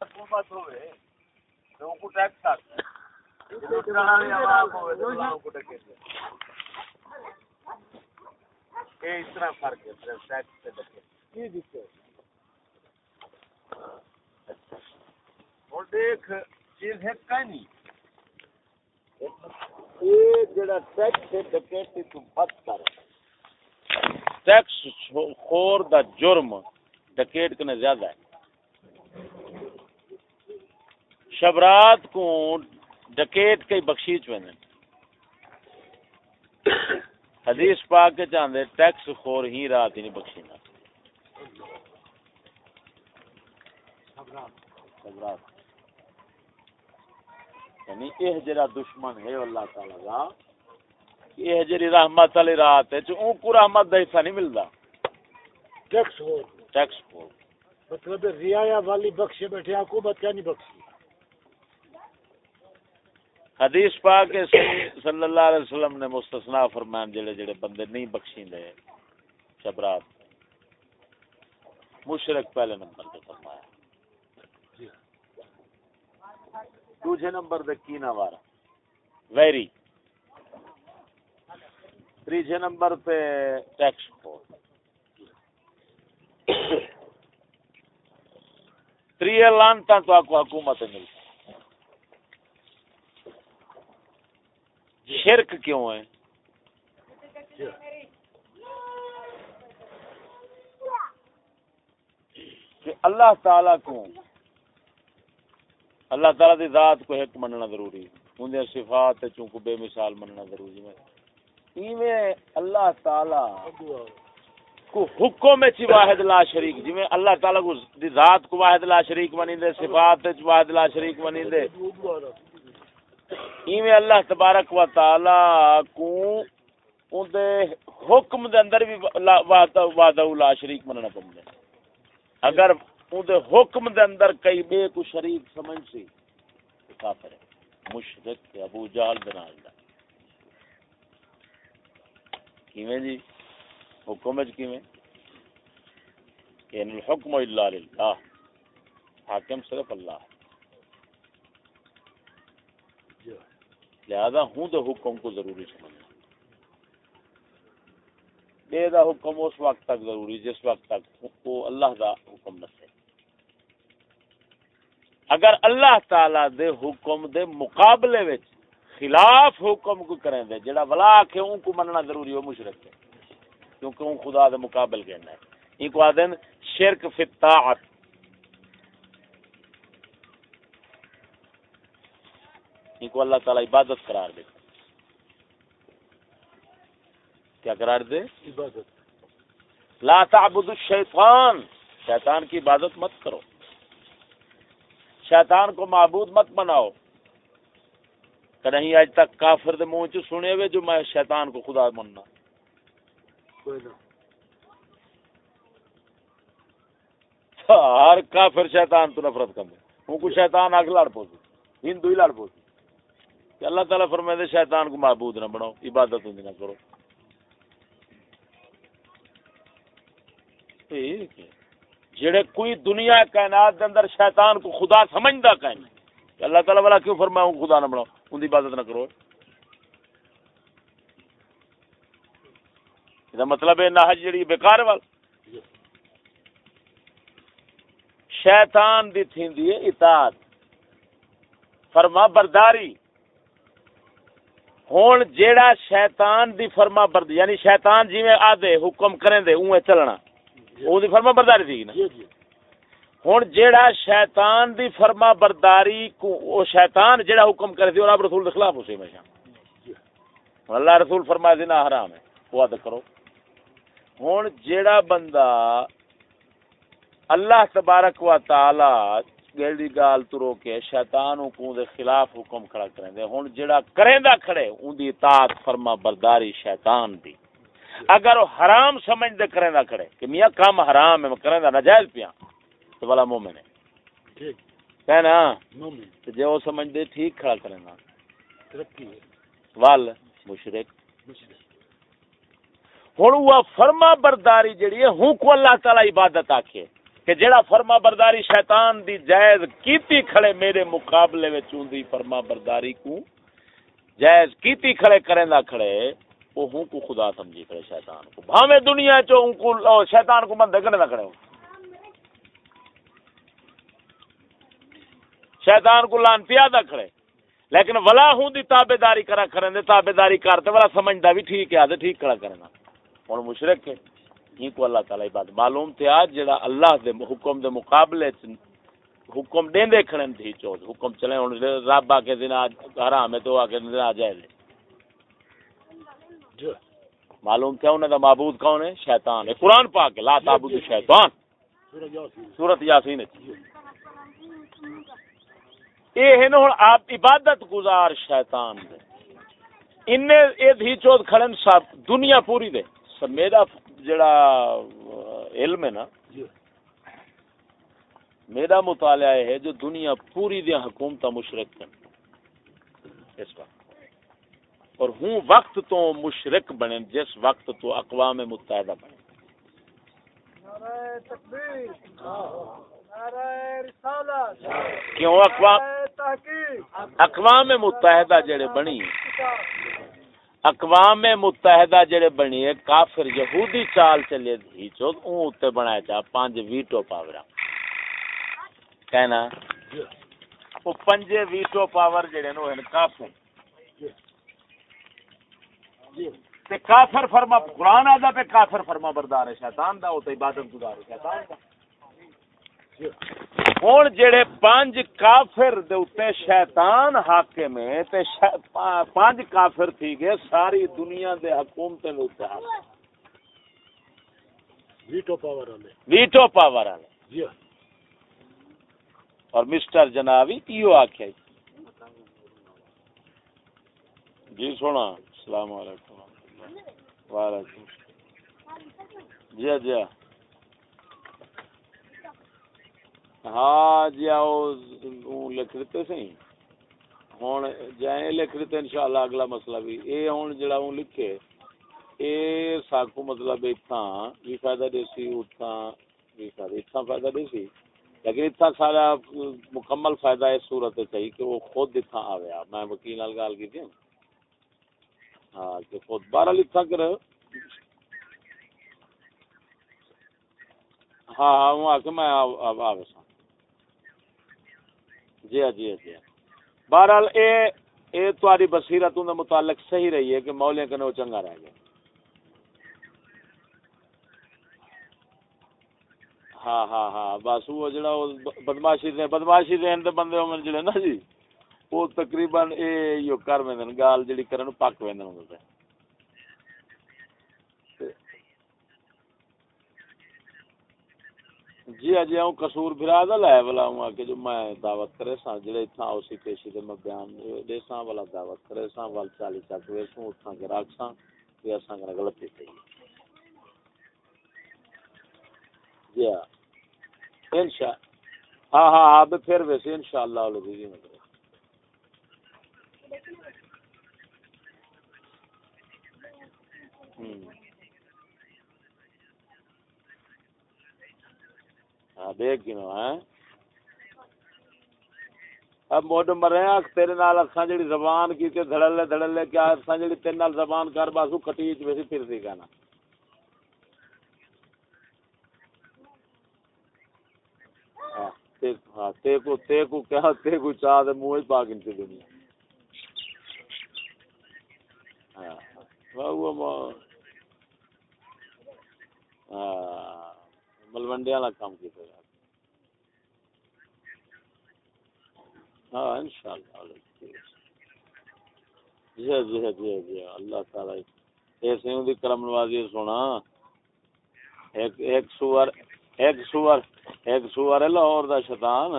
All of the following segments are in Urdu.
حکومت ہوئے کو ٹیکس آتا ہے اس طرح فرق ہے ٹیکس سے ڈکیت اور دیکھ چیز ہے کہنی یہ جڑا ٹیکس ہے ڈکیتی تو بد کر ٹیکس خور دا جرم ڈکیٹ کنے زیادہ ہے شبرات کو ڈکیٹ کئی بخشیچ ویندن حدیث پاک کے چاندے ٹیکس خور ہی رات ہی نہیں بخشینا شبرات۔ یعنی یہ دشمن ہے اللہ تعالی یہ رحمت علی رات ہے کو رحمت دا حصہ نہیں ملدا ٹیکس ہو ٹیکس خور۔ مطلب والی بخشے بیٹھے حکومت کیا نہیں بخشی۔ حدیث پاک صلی اللہ علیہ وسلم نے مستثنا فرمان جڑے جڑے بندے نہیں بخشیں دے۔ شبرات مشرک پہلے نمبر پہ فرمایا۔ دوسرے نمبر دے کی نوارا ویری۔ تیسرے نمبر پہ ٹیکس۔ خور تریے لانتا تو آپ کو حکومت ملتی۔ شرک کیوں ہے؟ کہ اللہ تعالی کو، اللہ تعالی دی ذات کو ایک مننا ضروری ان دی صفات چونکہ بے مثال مننا ضروری ہے۔ ایویں اللہ تعالی کو حکم چ واحد لا شریک، جویں اللہ تعالی کو دی ذات کو واحد لا شریک بنی دے، صفات چ واحد لا شریک بنی دے۔ ایویں اللہ تبارک و تعالی کو اون دے حکم دے اندر بھی وعدہ لا شریک مننا پوندا اگر اون دے حکم دے اندر کئی بے کو شریک سمجھ سی کافر ہے۔ مشرک تے ابو جہل دے نال دا۔ کیویں جی؟ حکم وچ کیویں؟ کہ ان الحکم الا للہ۔ حاکم صرف اللہ۔ ہے لہذا ہوں تو حکم کو ضروری سمجھنا۔ بے دا حکم اس وقت تک ضروری، جس وقت تک وہ اللہ دا حکم نسے اگر اللہ تعالی دے حکم دے مقابلے وچ خلاف حکم کو کریں دے، جڑا ولا کہ ان کو مننا ضروری ہو مشرک ہے۔ کیونکہ ان خدا دے مقابل کہنا ہے۔ یہ کو آدن شرک فی الطاعت۔ ان کو اللہ تعالی عبادت قرار دے کیا قرار دے؟ عبادت۔ لا تعبد الشیطان شیطان کی عبادت مت کرو۔ شیطان کو معبود مت بناؤ۔ کہیں آج تک کافر دے منہ چ سنے ہوئے جو میں شیطان کو خدا مننا۔ ہر کافر شیطان تو نفرت کر ان کو شیطان آگ لڑ پوسی ہندو ہی لڑ پوسی کہ اللہ تعالیٰ فرمائے دے، شیطان کو معبود نہ بناؤ، عبادت ہوں نہ کرو۔ جڑے کوئی دنیا کائنات دے اندر شیطان کو خدا سمجھدا کہیں، کہ اللہ تعالیٰ والا کیوں فرمایا ہوں خدا نہ بناؤ ان دی عبادت نہ کرو۔ یہ مطلب ہے نہ جڑی بیکار وال شیطان دی تھیندی ہے اطاعت۔ فرما برداری۔ ہون جیڑا شیطان دی فرما برد یعنی شیطان جی میں آدھے حکم کریں دے اوے چلنا او دی فرما برداری تھی نا۔ جی جی۔ ہن جیڑا شیطان دی فرما برداری کو او شیطان جیڑا حکم کرے سی اور آپ رسول دے خلاف اسی میں ہن اللہ رسول فرمائے زنا حرام ہے وہ ادا کرو۔ ہن جیڑا بندہ اللہ تبارک و تعالی گیڑی گال تو روکے شیطان کو دے خلاف حکم کھڑا کریں دے ہن جیڑا کریندا کھڑے اون دی اطاعت فرما برداری شیطان دی۔ اگر وہ حرام سمجھ دے کریندا کھڑے کہ میاں کام حرام ہے میں کریندا ناجائز پیاں تو والا مومن ہے۔ ٹھیک۔ کہنا؟ مومن۔ تے وہ سمجھ دے ٹھیک کھڑا ترقی ہے۔ وال مشرک۔ ہن وہ فرما برداری جڑی ہے ہوں کو اللہ تعالی عبادت آکھے۔ کہ جڑا فرما برداری شیطان دی جائز کیتی کھڑے میرے مقابلے وچ اوندی فرما برداری کو جائز کیتی کھڑے کریں دا کھڑے وہ ہوں کو خدا سمجھی کھڑے شیطان کو بھاوے دنیا چو ان کو شیطان کو بندے کرنے دا کھڑے ہو۔ شیطان کو لانتیا دا کھڑے۔ لیکن ولا ہوں دی تابداری کرا کریں دے تابے داری کرتے ولا سمجھدا بھی ٹھیک ہے آدھے ٹھیک کھڑا کرنا ہوں مشرک ہے۔ ہی کو اللہ تعالی بات معلوم تے آج جڑا اللہ دے حکم دے مقابلے حکم دین دے کھڑن تھی چوز حکم چلے ہن رب آ کے دن آج حرام ہے تو آ کے دن آ جائے معلوم کیا انہاں دا معبود کون ہے؟ شیطان ہے۔ قرآن پاک لا تعبد شیطان سورج یاسین۔ ہے۔ اے ہے نا ہن آپ عبادت گزار شیطان دے۔ اننے اے دھی چوز کھڑن سب دنیا پوری دے۔ میرا جڑا علم ہے نا جو میرا مطالعہ ہے جو دنیا پوری دیا حکومت مشرق ہیں۔ اس وقت۔ اور ہوں وقت تو مشرق بنے جس وقت تو اقوام متحدہ بنے۔ نعرہ تکبیر۔ نعرہ رسالت کیوں اقوام؟ اقوام متحدہ جڑے بنی۔ اقوام متحدہ جڑے بنی ہے، کافر، یہودی چال چلے دی چو اون اتے بنایا چا پانچ ویٹو پاورا کہنا، وہ پنجے ویٹو پاور جڑے نو ہیں کافر۔ تے کافر فرما، قرآن آدھا پہ کافر فرما بردار ہے، شیطان دا او تے عبادت گزار ہے، شیطان دا۔ ہن جڑے پانچ کافر دے اوتے شیطان حاکم ہے تے پانچ کافر تھی گئے ساری دنیا دے حکومتیں دے اوتے حاکم۔ ویٹو پاور والے۔ ویٹو پاور والے۔ جو اور مسٹر جنابی کیو آکھیا جی؟ جی سونا السلام علیکم۔ وعلیکم۔ جی جی ہاں جی آؤ لکھ دیتے سی ہوں جائیں، لکھ دیتے انشاءاللہ اگلا مسئلہ بھی۔ اے ہوں جڑا اون لکھے، اے ساکو مطلب اتھاں بھی فائدہ دے سی، اتھاں بھی فائدہ، اتھاں فائدہ دے سی۔ لیکن اتنا سارا مکمل فائدہ اس صورت چاہیے کہ وہ خود اتنا آیا میں وکیل نال گال کی تھی۔ ہاں کہ خود بارہ اتنا کر۔ ہاں ہاں وہ آ کے میں آ آ سا جی ہاں جی ہاں جی ہاں۔ بہرحال اے اے تاری بصیرت دے متعلق صحیح رہی ہے کہ مولیاں کنے وہ چنگا رہ گیا ہاں ہاں ہاں بس وہ جڑا بدماشی دے، بدماشی دین دے بندے ہومن جڑے نا جی وہ تقریباً اے یو کر ویندن، گال جڑی کرن پک ویندن ہوندے جی ہاں جی ہوں قصور بھرا دا لائے والا ہوں کہ جو میں دعوت کرے سا جڑے اتھا اسی پیشی دے میں بیان دے سا والا دعوت کرے سا وال چالی چاک وے سوں اتھا کے راک سا یہ اساں کنا غلطی تھی جی ہاں۔ انشاء ہاں ہاں ہاں پھر ویسے انشاءاللہ اللہ دی مطلب ہوں۔ ہاں دیکھ گنو ہیں اب موڈ مرے ہیں تیرے نال، اکھاں جڑی زبان کی تے دھڑلے دھڑلے کیا، اکھاں جڑی تیرے نال زبان کر باسو، کٹیچ ویسی پھر سی کہنا۔ ہاں، تے ہاں تے کو تے کو کیا، تے کو چاہ دے، منہ پا کے انتی دنیا۔ ہاں واہ وہ ہاں، ملوڈیا والا کام کیتے گا ہاں انشاءاللہ جی جی جی جی اللہ تعالی۔ ایسے دی کرم نوازی سونا۔ ایک ایک سور ایک سور ایک سور ہے لاہور دا شیطان۔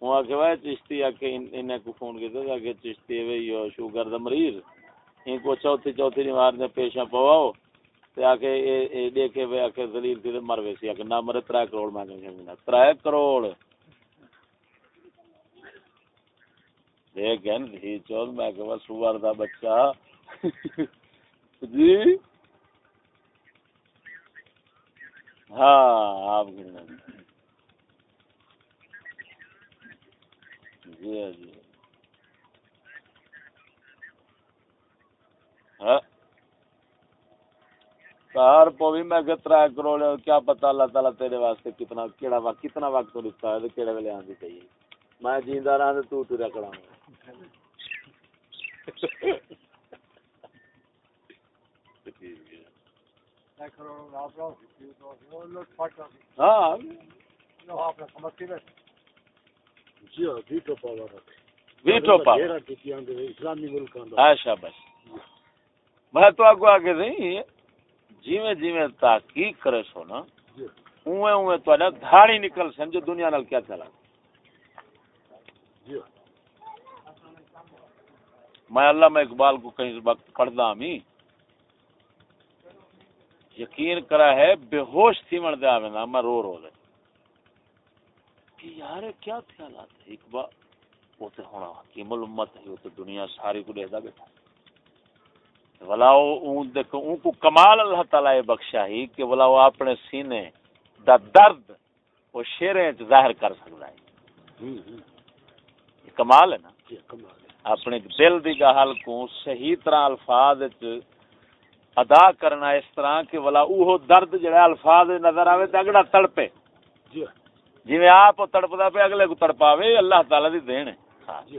وہ آ کے وہ چشتی آ کے انہیں کو فون کیتے تھا کہ چشتی ہے یہ شوگر دا مریض۔ ان کو چوتھی چوتھی نمار نے پیشہ پواؤ۔ تے آ کے اے اے، دیکھے وے آ کے ذلیل تے مر ویسی۔ آ کے نہ مرے 3 کروڑ میں کہیں 3 کروڑ۔ ایک ہے میں کہ دا بچہ۔ جی؟ ہاں آپ گرنا جی جی۔ ہاں۔ ہر پوی میں تر کروڑ کیا پتا اللہ تعالیٰ تیرے واسطے کتنا، کیڑا وقت، کتنا وقت تو لکھتا ہے، کیڑے ویلے آندی چاہیے میں جیندہ رہا تو ٹوریا کراؤں ہاں جی میں تو آگو آگے نہیں جیویں جیویں تحقیق کرے سو نا اوے اوے تو دھاڑی نکل سن جو دنیا نال کیا چلا میں اللہ میں اقبال کو کہیں وقت پڑھدا ہمی یقین کرا ہے بے ہوش تھی من دے آویں میں رو رو دے کہ یار کیا خیالات ہے اقبال وہ تے ہونا حکیم الامت ہے وہ تو دنیا ساری کو دیکھدا بیٹھا۔ ولا اون دیکھو اون کو کمال اللہ تعالی بخشا ہی کہ ولا وہ اپنے سینے دا درد وہ شیریں ظاہر کر سکتا ہے۔ کمال ہے نا؟ جی، اپنے دل دی گل کو صحیح طرح الفاظ ادا کرنا اس طرح کہ ولا وہ درد جڑا الفاظ نظر آوے تے اگڑا تڑپے۔ جی جی آپ تڑپدا پہ اگلے کو تڑپاوے اللہ تعالی دی دین ہے۔ ہاں۔ جی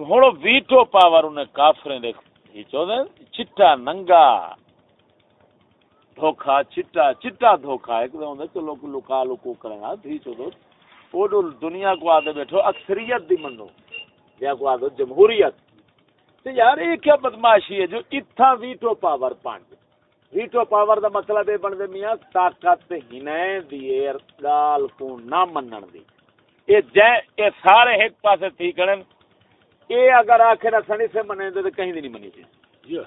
ہوں ویٹو پاور انہیں کافرے دے چٹا ننگا دھوکھا چٹا چٹا دھوکھا۔ ایک دم چلو لکا لکو کرنا تھی چلو وہ دنیا کو آدھے بیٹھو اکثریت دی منو۔ یا کو آدھو جمہوریت۔ تو یار یہ کیا بدماشی ہے جو اتھا ویٹو پاور پانچ ویٹو پاور دا مطلب یہ بن دے میاں طاقت ہنے دیے گال کو نہ منن دی۔ اے جے اے سارے ایک پاسے تھی کرن۔ اے اگر آخر سنی سے منے دے تو کہیں نہیں منی سی۔ جی۔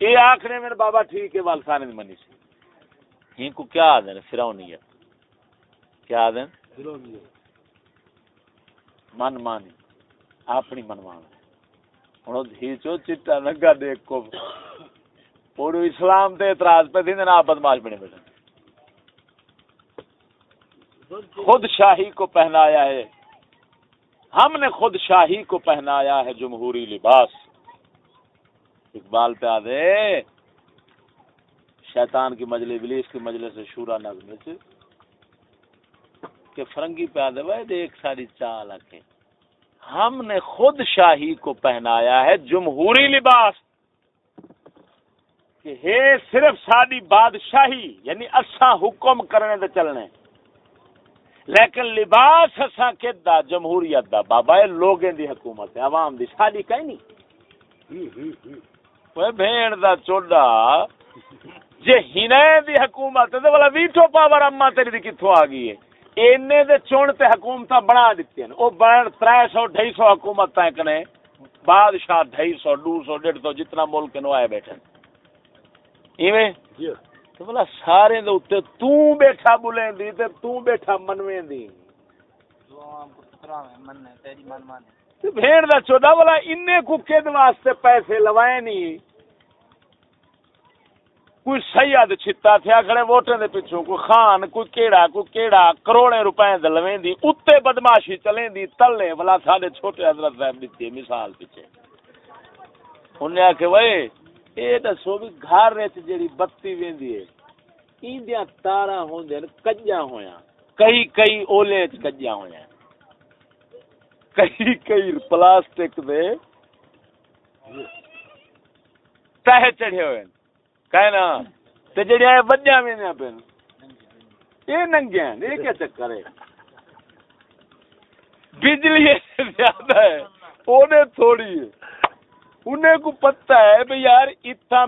اے آخر میرے بابا ٹھیک ہے وال سارے نہیں منی سی۔ ہی کو کیا آدھے فرونیت کیا آدھے؟ من مانی اپنی من ہوں دھی چو چٹا لگا دیکھ کو پورو اسلام تے اعتراض پہ دین آپ بدماش بنے بیٹھے خود شاہی کو پہنایا ہے ہم نے خود شاہی کو پہنایا ہے جمہوری لباس اقبال پہ آدھے شیطان کی مجلس ابلیس کی مجلس شورا نظم کہ فرنگی پہ آدھے بھائی دیکھ ساری چال کے ہم نے خود شاہی کو پہنایا ہے جمہوری لباس کہ ہے صرف ساری بادشاہی یعنی اصا حکم کرنے دے چلنے۔ لیکن لباس اساں کے دا جمہوریت دا۔ بابا اے لوگیں دی حکومت ہے، عوام دی۔ ساری کہیں نہیں؟ اوے بھین دا چوڑا جے ہنے دی حکومت تے والا ویٹو پاور اما تیری دی کتھوں آ گئی ہے۔ اینے دے چون تے حکومتاں بنا دتی ہیں۔ او بن 300 250 حکومتاں کنے بادشاہ 250 200 150 جتنا ملک نو آئے بیٹھے۔ ایویں؟ جی۔ تو بلا سارے دے اوتے تو بیٹھا بولیں دی تے تو بیٹھا منویں دی۔ تے بھیڑ دا چودا والا انے کو کد واسطے پیسے لوائے نہیں کوئی سید چھتا تھیا کھڑے ووٹیں دے پیچھوں کوئی خان، کوئی کیڑا کوئی کیڑا کروڑے روپے دے دی، اتے بدماشی چلیں دی، تلے والا ساڈے چھوٹے حضرت صاحب دتی مثال پیچھے انہیں آکھے، وے، اے دسو بھی گھر وچ جڑی بتی ویندی ہے، ایندیاں تاراں ہوندے نے کجاں ہویاں، کئی کئی اولے چ کجاں ہویاں۔ کئی کئی پلاسٹک دے تہ چڑھے ہوئے کہنا تے جڑے آئے وجہ میں نے پین یہ ننگے ہیں یہ کیا چکر ہے بجلی زیادہ ہے اونے تھوڑی ہے انہیں کو پتہ ہے بھئی یار اتنا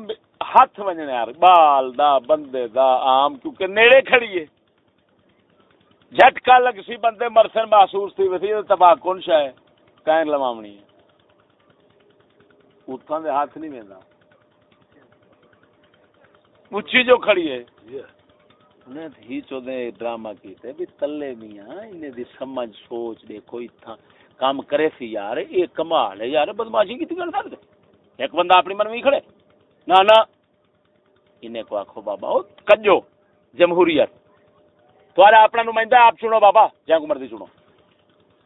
ہاتھ وجنے یار بال دا بندے دا آم کیونکہ نیڑے کھڑی ہے جھٹکا لگ سی بندے مرسن محسوس تھی وسی تباہ کون شا ہے کائن لمامنی ہے اتھاں دے ہاتھ نہیں ویندا اچھی جو کھڑی ہے۔ انہیں ہی چودے ڈرامہ کیتے بھی تلے میاں انہیں دی سمجھ، سوچ، دیکھو اتھاں کام کرے سی یار یہ کمال ہے یار، بدماشی کی کر دے ایک بندہ اپنی من میں کھڑے۔ نہ نہ۔ انہیں کو آخو بابا، او کجو جمہوریت۔ تمہارا اپنا نمائندہ آپ چنو بابا جہاں کو مرضی چنو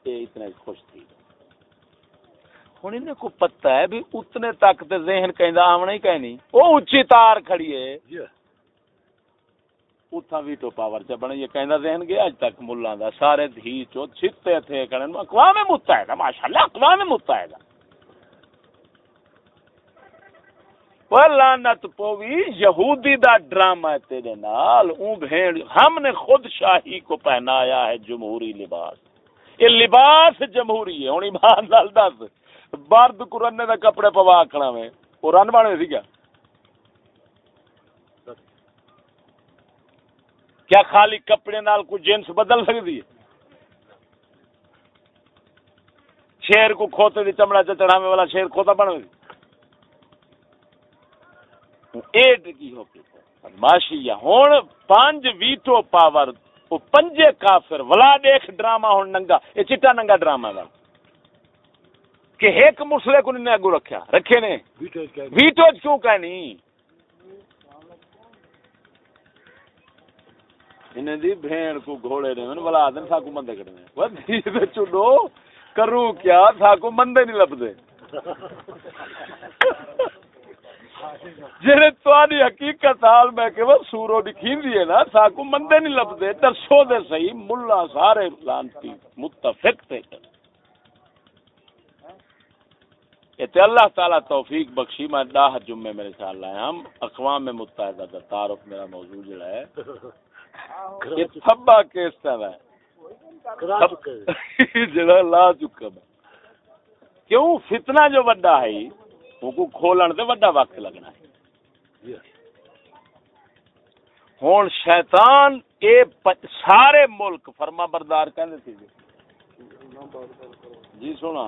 یہ اتنے خوش تھی۔ ہوں انہیں کو پتہ ہے بھی اتنے تک تے ذہن کہیں آمنا ہی کہیں نہیں وہ اچھی تار کھڑی ہے۔ اتھا ویٹو پاور چ بنے یہ کہندا ذہن گیا اج تک دا۔ سارے دھی چو چھتے تھے اقوام متحدہ ماشاءاللہ اقوام متحدہ وہ لعنت پوی یہودی دا ڈرامہ ہے تیرے نال۔ اون بھیڑ ہم نے خود شاہی کو پہنایا ہے جمہوری لباس۔ یہ لباس جمہوری ہے ہن ایمان نال دس۔ برد کرنے دا کپڑے پوا کھڑا میں۔ او رن بنے سی کیا؟ کیا خالی کپڑے نال کو جنس بدل سکتی ہے؟ شیر کو کھوتے دی چمڑا چڑھاوے والا شیر کھوتا بن ایڈ کی ہو کے ماشی ہوں پانچ ویٹو پاور، وہ پنجے کافر ولا دیکھ ڈرامہ ہوں ننگا، یہ چٹا ننگا ڈرامہ دا۔ کہ ایک مسلے کو نہیں اگو رکھیا رکھے نے؟ ویٹو کیوں کہ نہیں انہیں دی بھین کو گھوڑے نے من بلا دن ساکو مندے کڑنے وہ دے چڈو کروں کیا؟ ساکو مندے نہیں لبدے۔ جڑے تواڈی حقیقت حال میں کہ وہ سورو دکھیندی ہے نا ساکو مندے نہیں لبدے درسو دے صحیح ملا سارے لانتی متفق تھے یہ اللہ تعالیٰ توفیق بخشی میں ڈاہ جمعے میرے خیال لائے ہم اقوام متحدہ کا تعارف میرا موضوع جڑا ہے۔ یہ تھبا کیس طرح ہے جڑا لا چکا میں کیوں؟ فتنہ جو وڈا ہے وہ کو کھولن تے وڈا وقت لگنا ہے۔ ہوں شیطان اے سارے ملک فرما بردار کہندے تھے جی۔ سونا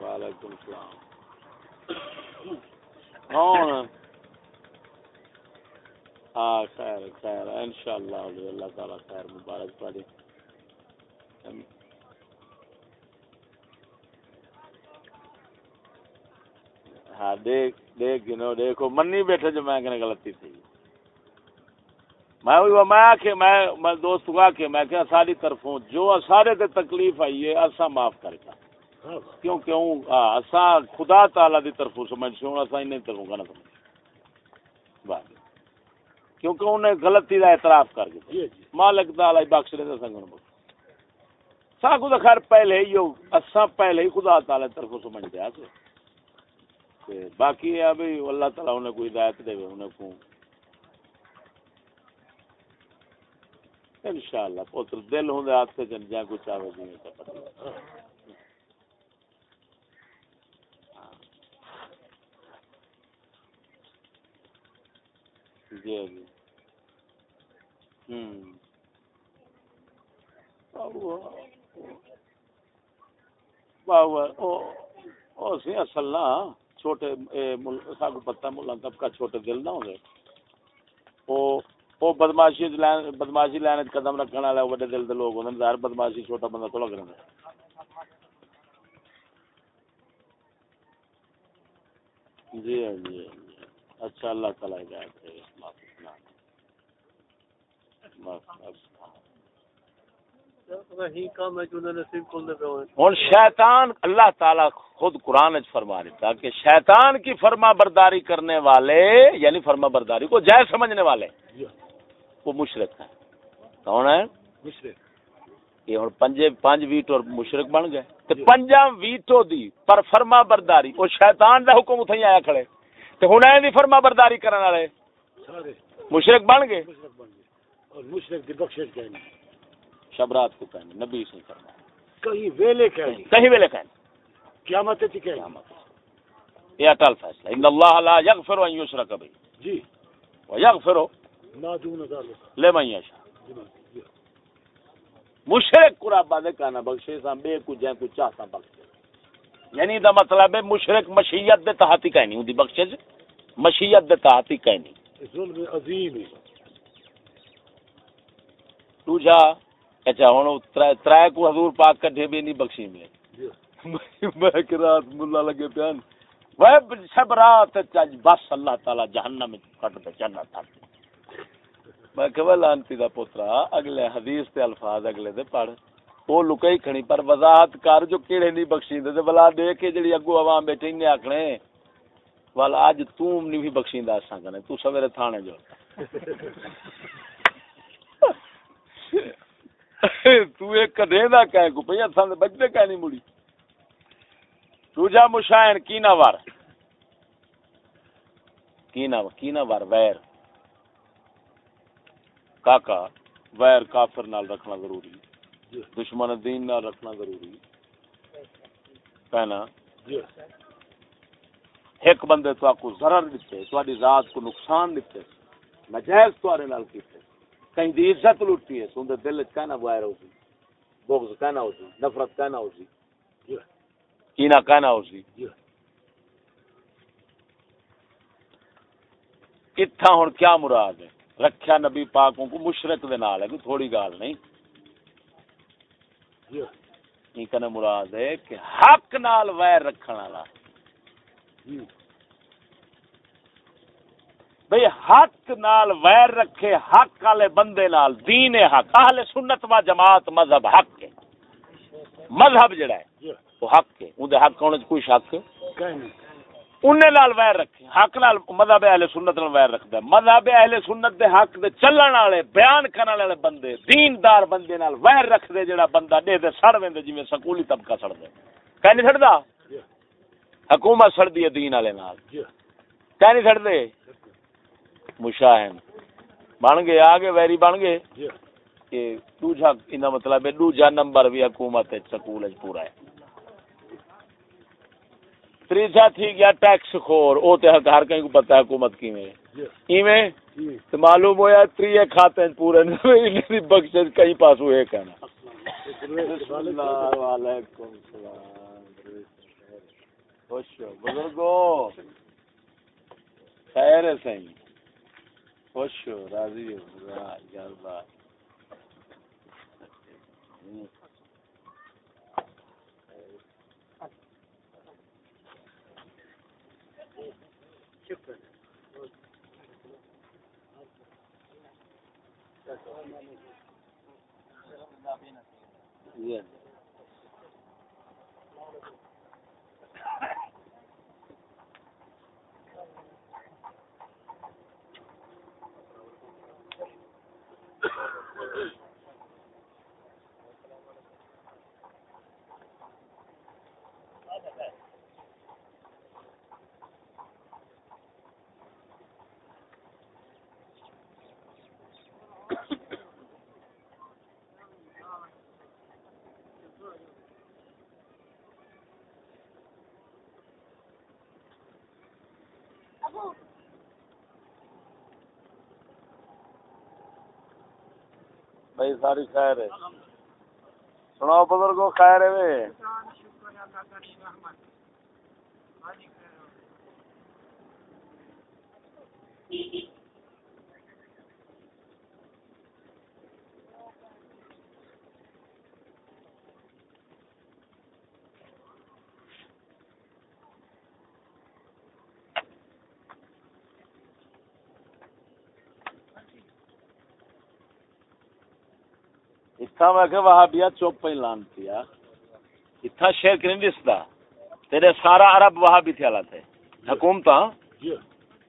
وعلیکم السلام۔ ہاں خیر خیر ان شاء اللہ اللہ تعالیٰ خیر مبارک پڑی ہاں دیکھ دیکھ، گنو، دیکھو، منی بیٹھے جو میں کہنے غلطی تھی۔ میں وہی، میں آکھے، میں میں دوست کو آکھے، میں کہ ساری طرفوں جو سارے تے تکلیف آئی ہے اسا معاف کر کا اسا خدا تعالی دی طرفوں سمجھ سوں اسا انہیں طرفوں کا نہ سمجھ بس۔ کیونکہ انہیں غلطی دا اعتراف کر گئے جی، جی۔ مالک تعالی بخش دے سنگن بخش سا کو خیر پہلے ہی اسا پہلے ہی خدا تعالی طرفوں سمجھ دیا باقی ہے ابھی اللہ تعالیٰ انہیں کوئی ہدایت دے انہیں کو انشاءاللہ پوتر دل ہوں دے ہاتھ سے جن جائیں کچھ آوے جی جی جی ہوں اصل نہ چھوٹے پتہ ملا طبقہ چھوٹے دل نہ بدماشی لین بدماشی لین قدم رکھنے والے بڑے دل دے لوگ ہوندے ظاہر بدماشی چھوٹا بندہ تو لگ رہا جی ہاں جی اچھا اللہ تعالی ہدایت کرے ہوں شیطان اللہ تعالی خود قرآن فرما دیتا کہ شیطان کی فرما برداری کرنے والے یعنی فرما برداری کو جائز سمجھنے والے وہ مشرق ہے کون ہے یہ ہوں پنجے پانچ ویٹ اور مشرق بن گئے۔ تو پنجا ویٹو دی پر فرما برداری وہ شیطان دا حکم اتھائی آیا کھڑے۔ تو ہوں دی فرما برداری کرنے والے۔ مشرق بن گئے۔ اور مشرق دی بخش شبرات کو کہنے نبی سے کرنا کہیں ویلے کہنے کہیں ویلے کہنے قیامت تھی قیامت یہ اٹل فیصلہ۔ ان اللہ لا یغفر ان یشرک به جی۔ و یغفر ما دون ذلك لمن یشاء۔ جی، مشرک کو رب دے کنا بخشے سا بے کو جے کو چاہتا بخشے۔ یعنی دا مطلب ہے مشرک مشیت دے تحت ہی کہنی ہوندی بخشے مشیت دے تحت ہی کہنی۔ ظلم عظیم ہے۔ تو جا اچھا ہوں تر کو حضور پاک کٹھے بھی نہیں بخشی میں۔ میں کہ رات ملا لگے پیان۔ وہ سب رات بس اللہ تعالی جہنم میں کٹ دے جنت تک میں کہ لانتی دا پوترا اگلے حدیث تے الفاظ اگلے دے پڑھ۔ وہ لکئی کھڑی پر وضاحت کر جو کیڑے نہیں بخشیندے تے بلا دے کے جڑی اگو عوام بیٹھے نے آکھنے۔ والا اج تم نہیں بخشیندا اساں کنے تو سویرے تھانے جو۔ تو ایک کدے دا کہے کو دے نہیں مڑی۔ کینا وار؟ کینا کینا وار؟ ویر۔ کاکا ویر کافر نال رکھنا ضروری۔ دشمن دین نال رکھنا ضروری۔ کہنا ایک بندے تو آپ کو ضرر دیتے تھوڑی ذات کو نقصان دیتے نجائز نال کیتے۔ کہیں دی عزت لوٹی ہے سن دل کہنا وائر ہوسی بغض کہنا ہوسی نفرت کہنا ہوسی کینا کہنا ہوسی۔ اتھا ہن کیا مراد ہے؟ رکھیا نبی پاکوں کو مشرک دے نال ہے کوئی تھوڑی گال نہیں۔ یہ کنے مراد ہے کہ حق نال ویر رکھن والا۔ بھئی حق نال ویر رکھے حق والے بندے نال دین حق۔ اہل سنت و جماعت مذہب حق ہے۔ مذہب جڑا ہے وہ حق ہے۔ اون حق ہونے کوئی شک؟ انہیں نال ویر رکھے۔ حق نال مذہب اہل سنت نال ویر رکھدا ہے۔ مذہب اہل سنت دے حق دے چلن والے بیان کرن والے بندے دیندار بندے نال ویر رکھ دے جڑا بندہ دے دے سڑ ویندے جویں سکولی طبقہ سڑ دے کہ نہیں سڑدا؟ حکومت سڑ دی دین والے نال۔ کہ نہیں سڑ دے مشاہن بن گئے آگے ویری بن گئے۔ کہ دوجا انہا مطلب ہے دوجا نمبر بھی حکومت ہے سکول ہے پورا ہے۔ تریجا تھی گیا ٹیکس خور او تے ہر کہیں کو پتہ ہے حکومت کی میں ایویں؟ تو معلوم ہویا تریے کھاتے ہیں پورے انہی بخشش کہیں پاس ہوئے کہنا۔ علیکم السلام خوش ہو بزرگو۔ خیر ہے صحیح خوش ہو راضی ہو راہ یار بات بھائی ساری خیر ہے سناؤ بزرگو خیر ہے Thank you. اتھا میں کہ وہابیا چوپ پہ لانتی ہے اتھا شرک نہیں دستا تیرے سارا عرب وہابی تھے حالت ہے۔ حکومت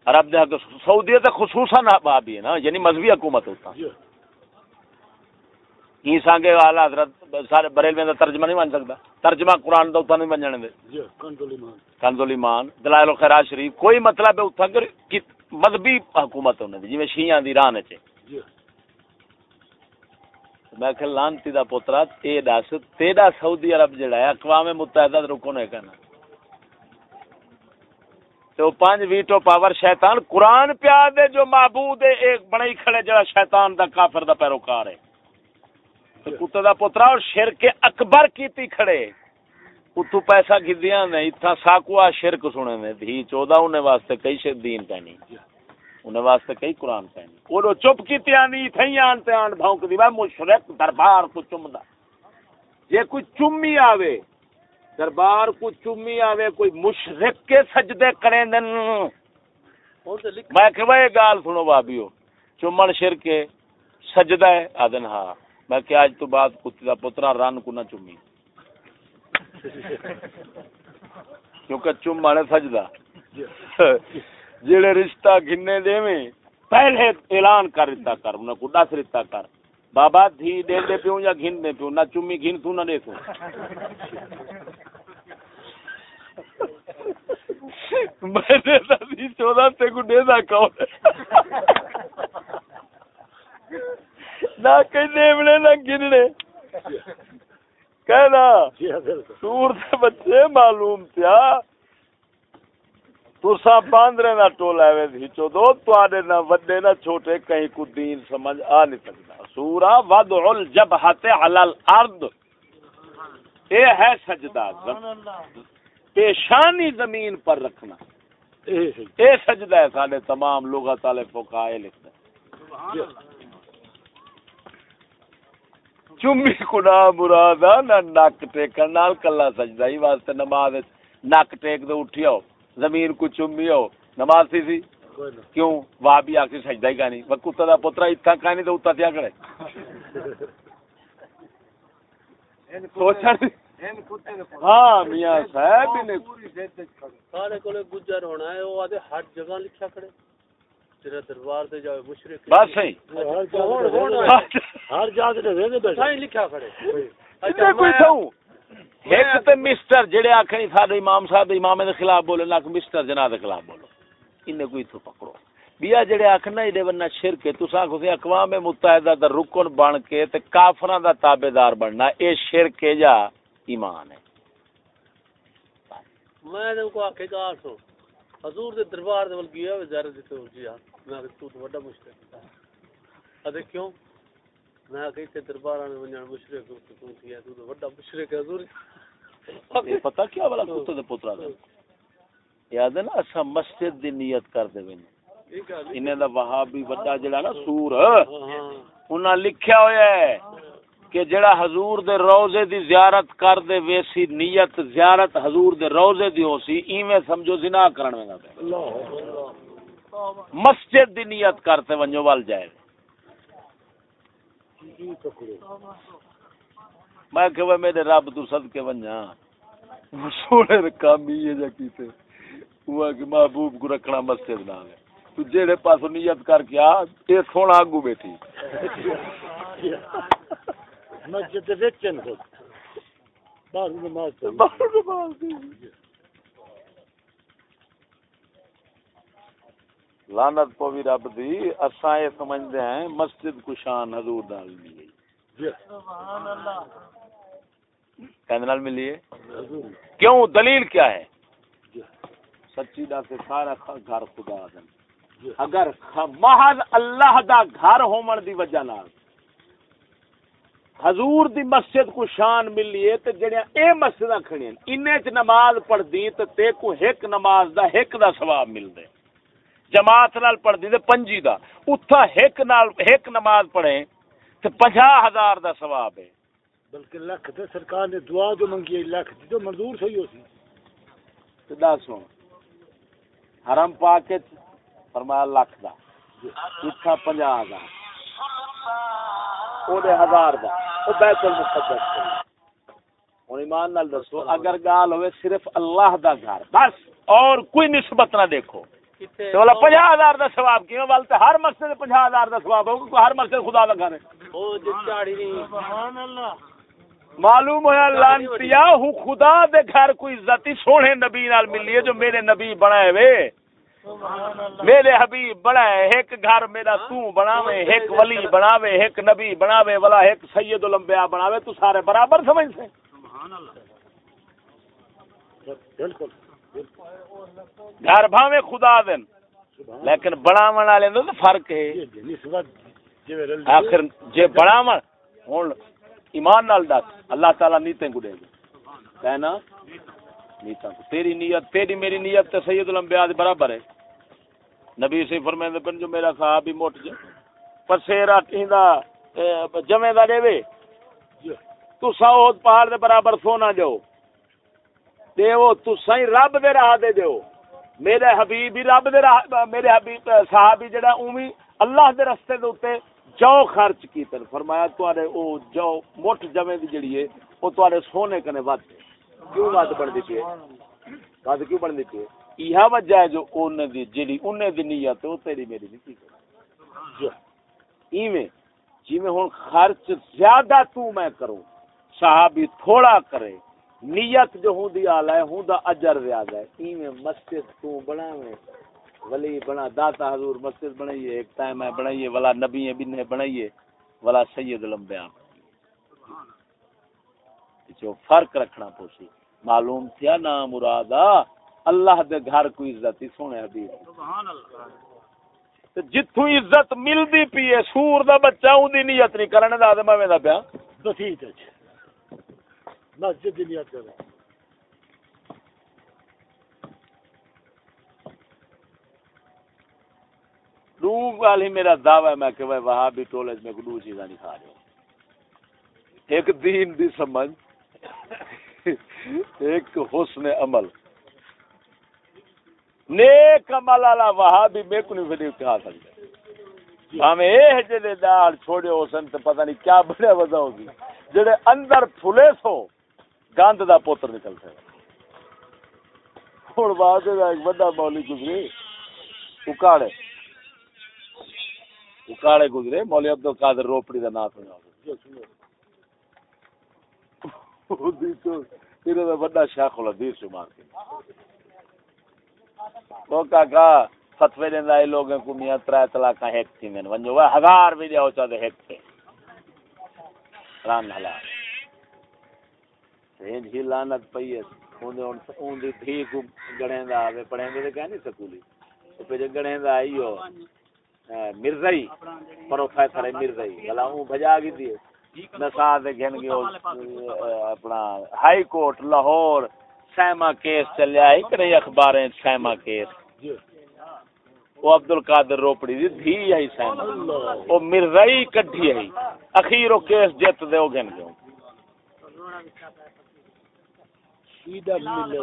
عرب دے سعودیہ تے خصوصاً وہابی ہے نا یعنی مذہبی حکومت ہوتا۔ یہ سانگے والا حضرت سارے بریلوی دا ترجمہ نہیں بن سکتا۔ ترجمہ قرآن دا اتھا نہیں بن جانے دے۔ کنزول ایمان۔ دلائل و خیرات شریف کوئی مطلب ہے مذہبی حکومت ہونے دی جی میں شیعہ دی ایران ہے میں کہ لانتی دا پوترا تے دس تیرا سعودی عرب جڑا ہے، اقوام متحدہ دے رکن ہے کہنا۔ تو پانچ ویٹو پاور شیطان، قرآن پیا دے، جو معبود ہے ایک بڑی کھڑے، جڑا شیطان دا کافر دا پیروکار ہے۔ تو کتے دا پوترا، اور شرک اکبر کیتی کھڑے۔ اتو پیسہ گدیاں نے اتھا ساکوا شرک سنے نے، دھی چودہ انہیں واسطے کئی شر دین پہنی انہیں واسطے کئی قرآن وہ لو چپ کی آنی تھئی آن تے آن بھونک دی۔ مشرک دربار کو چمدا جے کوئی چمی آوے دربار کو چمی آوے کوئی مشرک کے سجدے کریں دن میں کہ وہ گال سنو بابیو چومن شرک ہے سجدہ ہے۔ آدن ہاں۔ میں کہ اج تو بعد کتی دا پترا رن کو نہ چومی۔ کیونکہ چومن ہے سجدہ۔ جڑے رشتہ گھنے دیویں پہلے اعلان کر دیتا کر انہاں کو دس دیتا کر۔ بابا دھی دے دے پیوں یا گھن دے پیوں؟ نہ چومی گھن تو نہ دے تو میں نے دادی چودہ تے کو دے دا کون نہ کہنے بنے نہ گننے کہنا جی ہاں سور دے بچے معلوم تیا تسا باندرے نہ ٹولا وے دی چودو تواڈے نہ وڈے نہ چھوٹے کہیں کو دین سمجھ آ نہیں سکتا سورا وضع الجبہت علی الارض اے ہے سجدہ پیشانی زمین پر رکھنا۔ اے سجدہ ہے سارے تمام لغت والے فقہائے لکھتے۔ ہیں چمی کنا مراد نہ نک ٹیکن نال، کلا سجدہ ہی واسطے نماز نک ٹیک دے اٹھیو زمین کو چمی ہو نماز سی۔ سی کیوں؟ واہ بھی آ کے سجدہ ہی کانی وہ کتا دا پترا اتنا کانی تو اتنا کیا کرے۔ سوچن ہاں میاں صاحب نے سارے کولے گجر ہونا ہے وہ آدھے ہر جگہ لکھیا کھڑے۔ تیرا دربار تے جاوے مشرک بس صحیح ہر جگہ تے- رہنے بیٹھے۔ سائیں لکھیا کھڑے۔ اتنے کوئی تھوں ایک تے مسٹر جڑے آکھنی ساڈے امام صاحب دے امام دے خلاف بولے نہ مسٹر جناب دے خلاف بولو انہیں کوئی تو پکڑو۔ بیا جڑے آکھنا ایڈے ورنہ شرک ہے۔ تساں سی اقوام متحدہ دا رکن بن کے تے کافراں دا تابعدار بننا۔ اے شرک ہے یا ایمان ہے؟ میں تے کو آکھے گا سو حضور دے دربار دے ول گیا وے زیارت دتے ہو جی ہاں میں تو تو بڑا مشرک ہے۔ ادے کیوں؟ میں کہ تے دربار نے ونجن مشرک تو کیا تو بڑا مشرک ہے حضور۔ یہ پتہ کیا والا کتے دے پترا دا یاد ہے نا اسا مسجد دی نیت کر دے وین انہیں دا وہابی بڑا جڑا نا سور۔ ہاں انہاں لکھیا ہویا ہے کہ جڑا حضور دے روزے دی زیارت کر دے ویسی نیت زیارت حضور دے روزے دی ہو سی ایویں سمجھو زنا کرن اللہ۔ مسجد دی نیت کرتے ونجو ول جائے۔ میں کہ وہ میرے رب تو صدقے ونجا سونے دے کام ہی ہے جا کیتے۔ ہوا کہ محبوب کو رکھنا مسجد نال۔ ہے تو جیڑے پاسوں نیت کر کے آ اے سونا اگو بیٹھی۔ مسجد دے وچ ہیں خود باہر نماز باہر نماز دی۔ لعنت پوی رب دی اساں یہ سمجھدے ہیں مسجد کو شان حضور نال ملی۔ جی۔ کہندے نال ملی ہے؟ کیوں؟ دلیل کیا ہے؟ جی۔ سچی دا سے سارا گھر خدا دا۔ جی۔ اگر محض اللہ دا گھر ہومن دی وجہ نال حضور دی مسجد کو شان ملی ہے تے جڑیاں اے مسجداں کھڑیاں انہیں چ نماز پڑھ دی تے تے کو ایک نماز دا ایک دا ثواب ملدے جماعت نال پڑھ دی تے پنجی دا۔ اتھا ایک نال ایک نماز پڑھے تے ہزار دا ثواب ہے۔ بلکہ لکھ تے سرکار نے دعا جو منگی ہے لکھ تو منظور صحیح ہو سی۔ تے دس سن۔ حرم پاک فرمایا لاکھ دا۔ اتھا پنجاہ ہزار۔ او دے ہزار دا۔ او بیت المقدس ہن ایمان نال دسو اگر گال ہوئے صرف اللہ دا گھر بس اور کوئی نسبت نہ دیکھو۔ تو ہزار دا ثواب کیوں؟ بل تے ہر پنجاہ ہزار دا ثواب ہوگا ہر مسجد خدا ہے۔ جس چاڑی نہیں۔ معلوم ہوا لانتیا ہوں خدا دے گھر کوئی عزت ہی سونے نبی نال ملی ہے جو میرے نبی بنائے وے۔ میرے حبیب بنائے ایک گھر میرا تو بناوے ایک ولی بناوے ایک نبی بناوے والا ایک سید الانبیاء بناوے تو سارے برابر سمجھ سے بالکل۔ گھر بھاوے خدا دن۔ لیکن بناون والے دا فرق ہے۔ آخر جے بناون ہن ایمان نال دس۔ اللہ تعالی نیتیں گڈے گا کہنا نیتاں تیری نیت تیری میری نیت تے سید الانبیاء دے برابر ہے۔ نبی سے فرمائے پن جو میرا صحابی موٹ جے پسیرا ٹیندا جمع دا دے وے۔ جی۔ تو سعود پہاڑ دے برابر سونا جو دیو تو سائیں رب دے راہ دے دیو۔ میرے حبیب بھی رب دے راہ میرے حبیب صحابی جڑا اوویں اللہ دے رستے دے اوتے جو خرچ کیتے فرمایا تواڈے او جو مٹھ جمے دی جڑی ہے، او تواڈے سونے کنے ود کیوں ود بن دی ہے؟ ود کیوں بن دی ہے؟ یہ وجہ ہے جو اونے دی جڑی اونے دی نیت او تیری میری نہیں کی ایویں جی میں ہوں خرچ زیادہ تو میں کروں، صحابی تھوڑا کرے۔ نیت جو ہوں دی آلہ ہے ہوں دا اجر زیادہ ہے۔ ایویں مسجد تو بنا میں ولی بنا داتا حضور مسجد بنائیے ایک ٹائم ہے بنائیے ولا نبی بن بنائیے ولا سید الانبیاء۔ جو فرق رکھنا پوسی معلوم تھیا نا مرادا؟ اللہ دے گھر کو عزت ہی سونے حبیب۔ سبحان اللہ۔ جتھوں عزت ملدی پی ہے سور دا بچہ اون دی نیت نہیں کرنے دا تے میں دا پیا بسیط ہے مسجد دی نیت کرے دو والی میرا دعوی ہے میں کہ وہ بھی ٹولج میں دو چیزاں نہیں کھا رہے ایک دین دی سمجھ ایک حسن عمل۔ نیک عمل والا وہاں بھی میں کو نہیں کھا سکتا۔ ہمیں اے جڑے دال چھوڑے ہو سن تے پتہ نہیں کیا بڑا وجہ ہوگی۔ جڑے اندر پھلے سو گند دا پوتر نکلتا ہے ہن بعد ایک بڑا مولی گزری، اکاڑے۔ اکاڑے گزرے، مولی عبد القادر روپڑی دا نام سنا بڑا شیخ الحدیث کے۔ وہ کاکا فتوی دیندا اے لوگوں کو میاں ترا طلاق تھی ونجو ہزار چا دے سین ہی لعنت پئی ہے۔ اون اون دی تھی کو گڑیں دا آوے پڑھیں دے کہ نہیں سکولی۔ تو پہ گڑیں دا آئی ہو مرزائی پروفیسر مرزائی بلا ہوں بھجا گئی تھی نسا دے گھن گئے اپنا ہائی کورٹ لاہور سیما کیس چلیا ہے نہیں اخباریں سیما کیس۔ وہ عبد القادر روپڑی دی دھی آئی سیما۔ وہ مرزائی کڈھی آئی۔ اخیر وہ کیس جت دے وہ گھن گئے۔ سیدھا ملے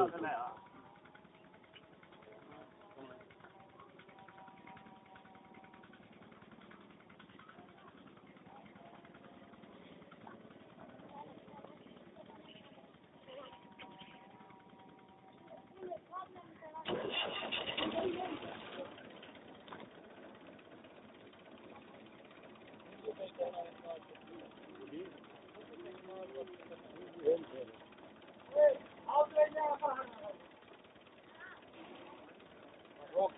میرے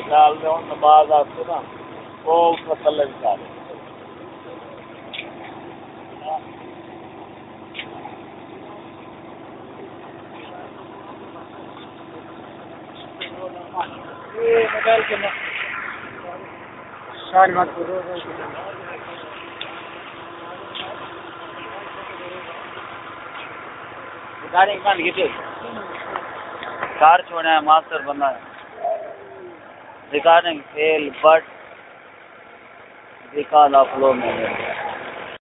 خیال میں ہوں نماز آتے نا وہ مسئلے نکالے کار چھوڑا ہے ماسٹر بننا ہے۔ ریکارڈنگ فیل بٹ ریکارڈ پلو میں